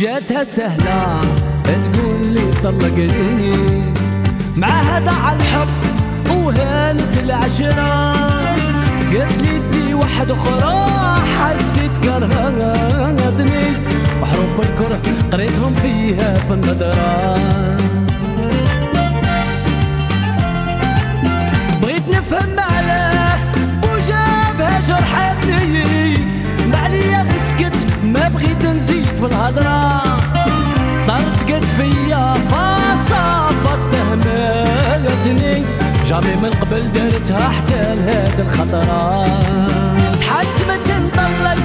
جاتها سهلة. تقول لي طلقني مع هذا على الحب وهانت العشرة. قالت لي دي واحد أخرى حسيت كرهتني وحروف الكره قريتهم فيها في النظرة بغيت نفهم علاه وجابها جرحتني معليا اسكت ما بغيت نزيد في الهضرة جامي من قبل درتها حتى لهاد الخطرة. تحتمت نطلق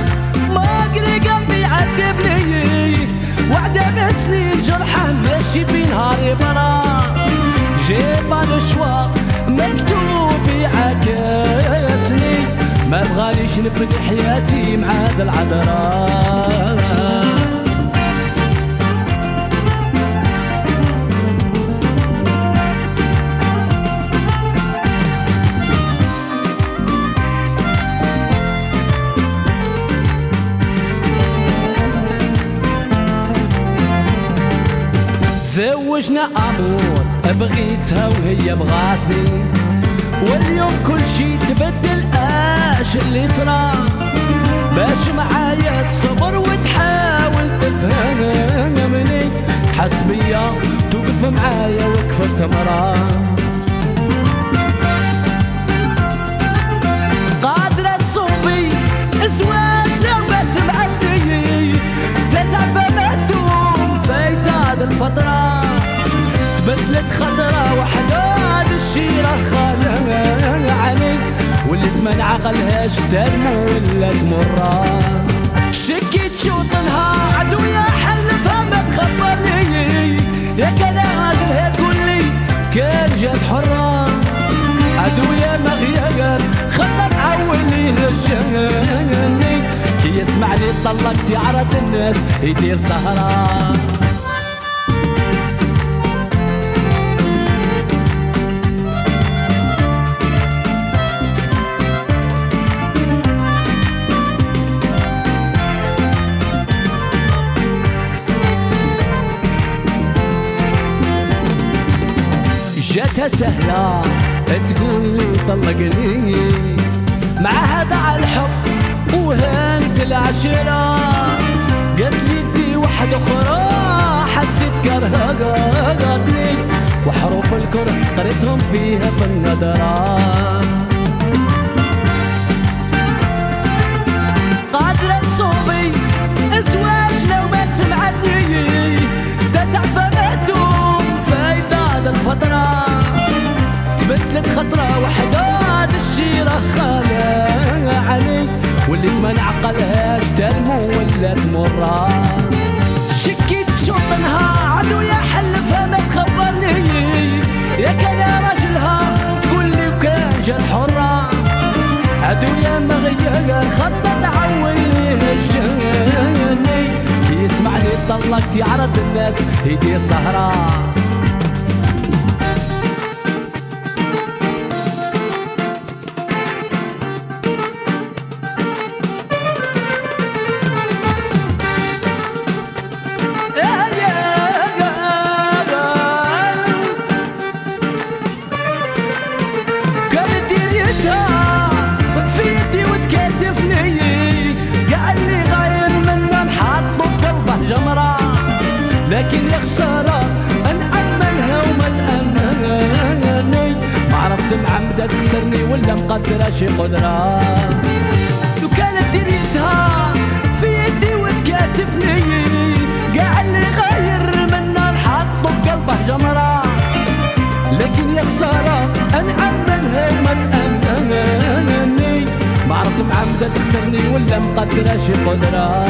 ما قري قلبي عذبني وعدا سنين جرحه ماشي في نهاري برا. جيب الشواق مكتوب عكاسني ما بغاليش نبني حياتي مع هذا العذراء. تزوجنا أمور بغيتها وهي بغاتني. واليوم كل شي تبدل اش اللي صرا. باش معايا تصبر وتحاول تفهمني حسبية توقف معايا وقفة مرا. تبدلت خطرة وحدة الشيرة خالها عني واللي تمن عقلها دم ولا تمرة شكيت شوطنها عدوية حلفها ما تخبرني. يا كان راجلها تقول لي كان جات حرة. عدوية مغير خلت عولي هجاني كي يسمعني طلقت يعرض الناس يدير سهرة. سهلة. تقول طلقني. مع هذا على الحب وهانت العشرة. قالت لي دي واحد أخرى. حسيت كرهها قاتني وحروف الكره قريتهم فيها في النظرة. قادرة صوبي أزواج لو ما سمعتني. تزعف مهدوم فايدة الفترة. بدلت خطرة وحدة الشيرة خالة علي واللي تمن عقلها دم ولا تمرة شكيت شوطنها عدو يا حلفها ما تخبرني. يا كان راجلها تقول لي وكان جات حرة عدو يا مغير خطة تعول لي هجاني يسمعني طلقت يعرض الناس يدير سهرة لكن يا خسارة أنعملها وما تأمنني ما عرفت معمدة تخسرني ولا مقدرة شي قدرة. لو كانت دريتها في يدي وتكاتفني قاع اللي غير منا نحط بقلبه جمرة. لكن يا خسارة أنعملها وما تأمنني ما عرفت معمدة تخسرني ولا مقدرة شي قدرة.